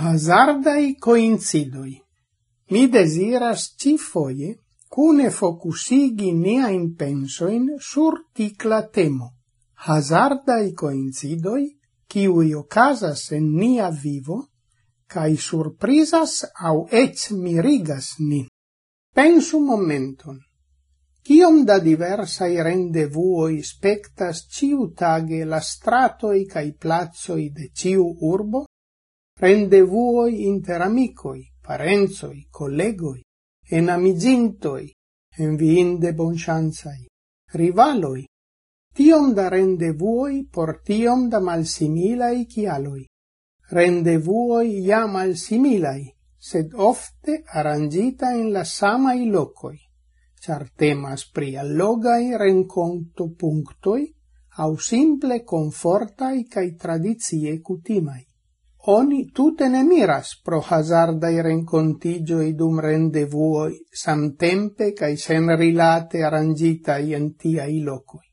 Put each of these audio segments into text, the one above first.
Hazardai coincidoi. Mi desiras ci foie cune focusigi niain pensoin sur ticla temo. Hazardai coincidoi, ciui ocasas en nia vivo, cae surprisas au ec mirigas nin. Pensu momenton. Ciom da diversai rendevuoi spectas ciu tage la stratoi cae plazoi de ciu urbo? rendevuoi inter amicoi, parenzoi, collegoi, enamigintoi, enviinde bonchansai, rivaloi, tiom da rendevuoi por tiom da malsimilai chialoi, Rendevuoi ja malsimilai, sed ofte arrangita in la samai locoi, char temas pri allogai renconto punctoi au simple confortai cae tradizie cutimai oni tute ne miras pro hazardai rencontigioi dum rendevuoi samtempe cae sen rilate arrangitai en tiai locoi.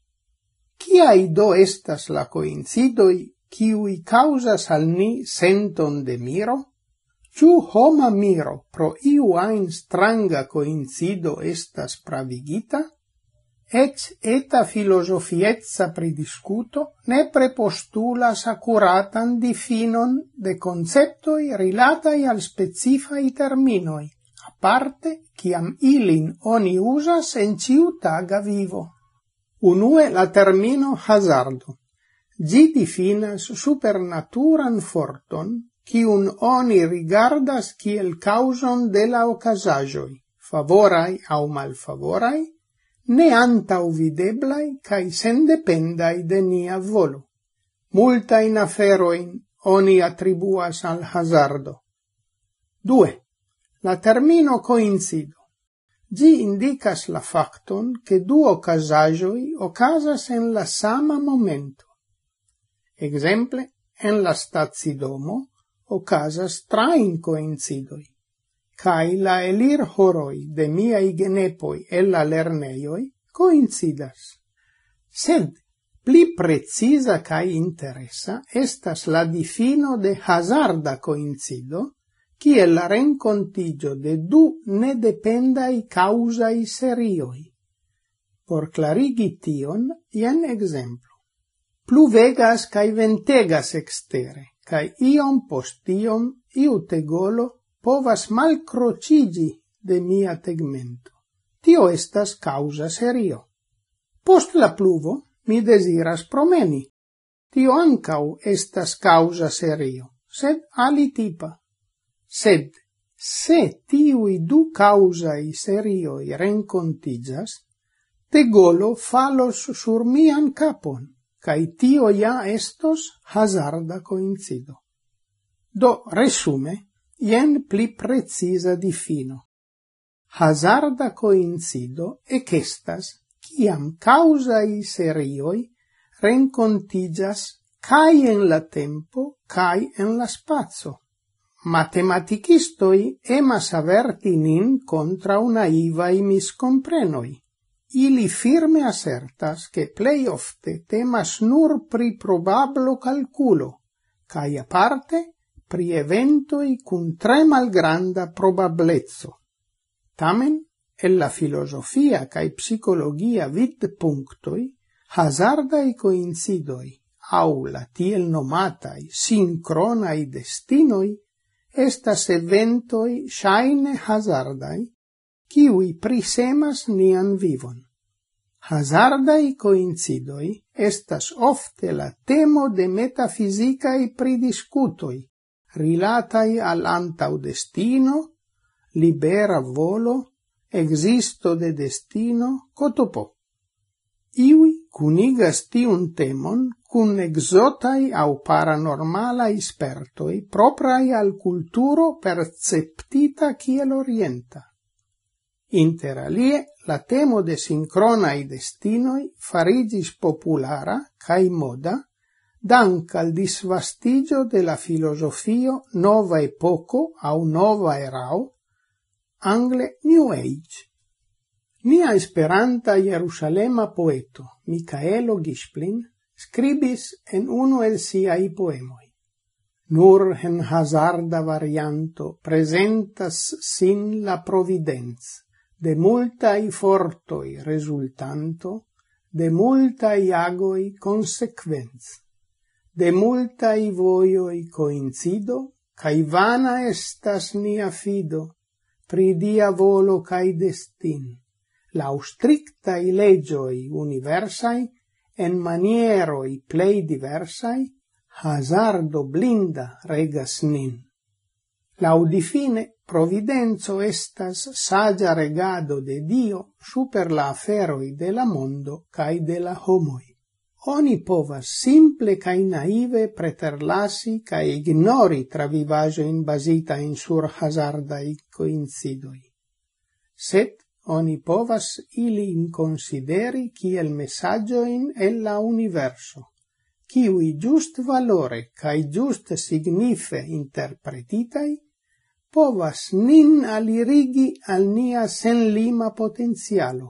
Ciai do estas la coincidoi ciui causas al ni senton de miro? Ciu homa miro pro iu ain stranga coincido estas pravigita? Ec eta filosofietza pridiscuto ne prepostulas accuratan difinon de conceptoi rilatai al specifai terminoi, a parte ciam ilin oni usas en ciutaga vivo. Unue la termino hazardo. Gi difinas supernaturan forton, cium oni rigardas ciel causon de la ocasajoi, favorai au malfavorai, ne antauvideblai cae sendependai de nia volo. Multa in aferoin oni attribuas al hazardo. 2. La termino coincido. Gi indicas la facton che du casajoi ocasas en la sama momento. Exemple, en la stazidomo ocasas train coincidoi cae la elir horoi de miai genepoi el la lerneioi coincidas. Sed pli precisa cae interessa estas la difino de hazarda coincido, cie la rencontigio de du nedependai causai serioi. Por clarigi tion, ien exemplu. Plu vegas cae ventegas extere, cae iom postiom iutegolo povas malcrocigi de mia tegmento. Tio estas causa serio. Post la pluvo mi desiras promeni. Tio ancau estas causa serio, sed alitipa. Sed, se tiui du causai serioi te golo falos sur mian capon, cae tio ja estos hazarda coincido. Do, resume, Ien pli precisa difino. Hazarda coincido ec chiam ciam causai serioi rencontigas cae en la tempo cae en la spazio. Matematicistoi emas averti nin contra una ivai miscomprenoi. Ili firme assertas che plei ofte temas nur pri probablo calculo, cae aparte pri eventoi cun tre malgranda probablezzo. Tamen, el la filosofia cae psicologia vid punctoi, hazardai coincidoi, au la tiel nomatai sincronai destinoi, estas eventoi shaine hazardai, kiwi prisemas nian vivon. Hazardai coincidoi estas ofte la temo de metafisicae pridiscutoi, rilatai al antau destino, libera volo, existo de destino, cotopo. Iui cunigas tiun temon cun exotai au paranormalai spertoi proprai al culturo perceptita kiel orienta. Inter alie la temo de sincronai destinoi farigis populara cae moda dank al disvastigio de la filosofio nova epoco au nova erao, angle New Age. Nia esperanta Jerusalema poeto, Micaelo Gisplin, scribis en uno el siai poemoi. Nur en hazarda varianto presentas sin la providenz, de multai fortoi resultanto, de multai agoi consequenz de multai voioi coincido, cae vana estas nia fido, pri dia volo cae destin, lau strictai legioi universai, en manieroi plei diversai, hazardo blinda regas nin. Laudifine providenzo estas sagia regado de Dio super la aferoi de la mondo cae de la homoi oni povas simple cae naive preterlasi cae ignori travivajoin basita in sur hazardai coincidoi. Set oni povas ili inconsideri kiel messagioin el la universo, kiui just valore cae just signife interpretitai povas nin alirigi al nia senlima potenzialo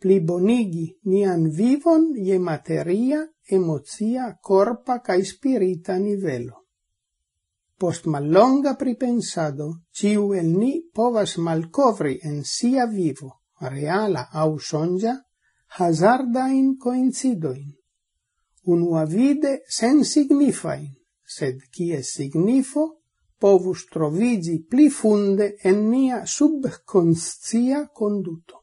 plibonigi nian vivon je materia, emocia, corpa cae spirita nivelo. Post mallonga pripensado, ciu el ni povas malcovri en sia vivo, reala au sonja, hazardain coincidoin, unuavide sen signifain, sed cie signifo povus trovigi pli funde en nia subconscia conduto.